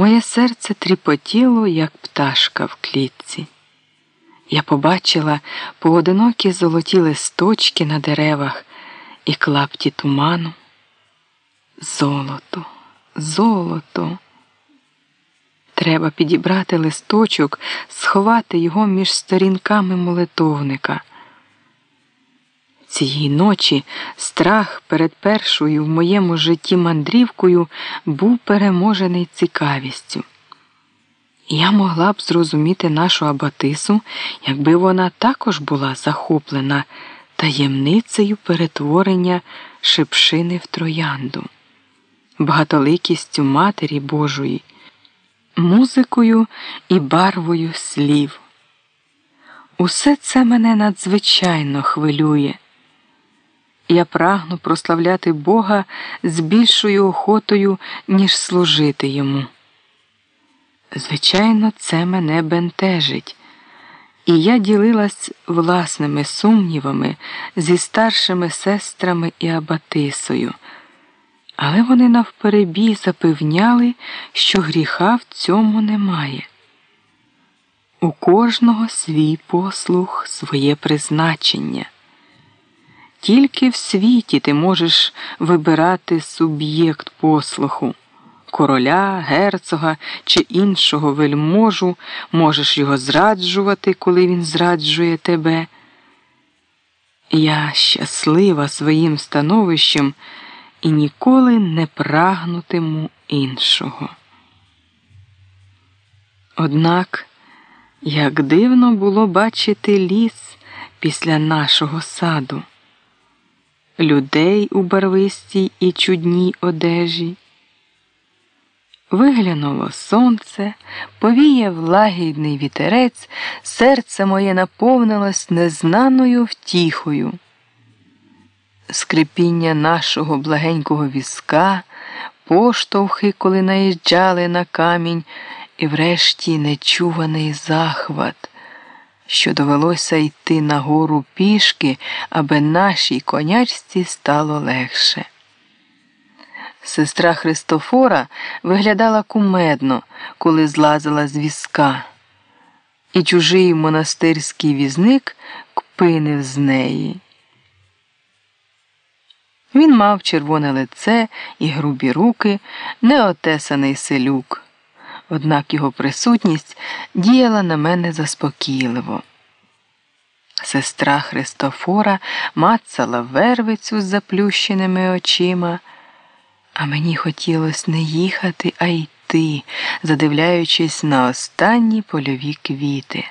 Моє серце тріпотіло, як пташка в клітці. Я побачила поодинокі золоті листочки на деревах і клапті туману. Золото, золото. Треба підібрати листочок, сховати його між сторінками молитовника. Цієї ночі страх перед першою в моєму житті мандрівкою був переможений цікавістю. Я могла б зрозуміти нашу Абатису, якби вона також була захоплена таємницею перетворення шипшини в троянду, багатоликістю Матері Божої, музикою і барвою слів. Усе це мене надзвичайно хвилює. Я прагну прославляти Бога з більшою охотою, ніж служити йому. Звичайно, це мене бентежить, і я ділилась власними сумнівами зі старшими сестрами і Абатисою, але вони навперебій запевняли, що гріха в цьому немає. У кожного свій послух, своє призначення. Тільки в світі ти можеш вибирати суб'єкт послуху короля, герцога чи іншого вельможу, можеш його зраджувати, коли він зраджує тебе. Я щаслива своїм становищем і ніколи не прагнутиму іншого. Однак, як дивно було бачити ліс після нашого саду людей у барвистій і чудній одежі. Виглянуло сонце, повіяв лагідний вітерець, серце моє наповнилось незнаною втіхою. Скрипіння нашого благенького візка, поштовхи, коли наїжджали на камінь, і врешті нечуваний захват що довелося йти нагору пішки, аби нашій конячці стало легше. Сестра Христофора виглядала кумедно, коли злазила з візка, і чужий монастирський візник кпинив з неї. Він мав червоне лице і грубі руки, неотесаний селюк однак його присутність діяла на мене заспокійливо. Сестра Христофора мацала вервицю з заплющеними очима, а мені хотілося не їхати, а йти, задивляючись на останні польові квіти.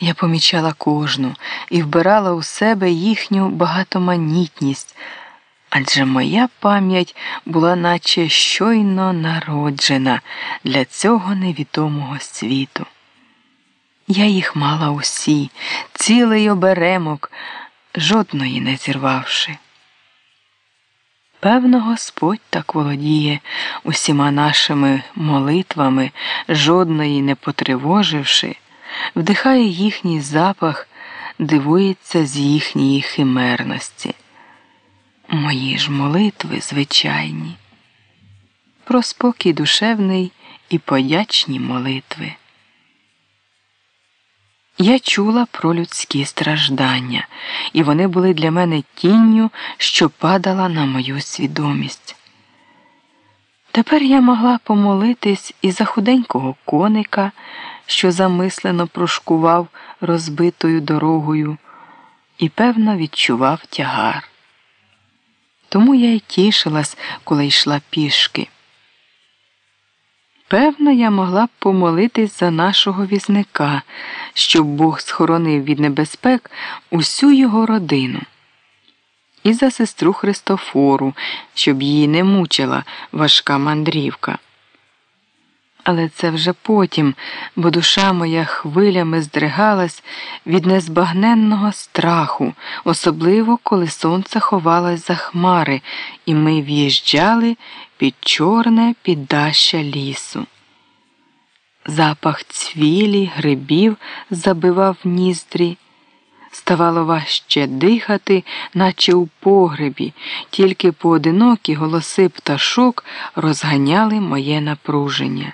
Я помічала кожну і вбирала у себе їхню багатоманітність адже моя пам'ять була наче щойно народжена для цього невідомого світу. Я їх мала усі, цілий оберемок, жодної не зірвавши. Певно, Господь так володіє усіма нашими молитвами, жодної не потривоживши, вдихає їхній запах, дивується з їхньої химерності. Мої ж молитви звичайні, про спокій душевний і подячні молитви. Я чула про людські страждання, і вони були для мене тінню, що падала на мою свідомість. Тепер я могла помолитись і за худенького коника, що замислено прошкував розбитою дорогою, і певно відчував тягар. Тому я й тішилась, коли йшла пішки. Певно, я могла б помолитись за нашого візника, щоб Бог схоронив від небезпек усю його родину, і за сестру Христофору, щоб її не мучила важка мандрівка. Але це вже потім, бо душа моя хвилями здригалась від незбагненного страху, особливо коли сонце ховалось за хмари, і ми в'їжджали під чорне піддаща лісу. Запах цвілі, грибів забивав ніздрі. Ставало важче дихати, наче у погребі, тільки поодинокі голоси пташок розганяли моє напруження.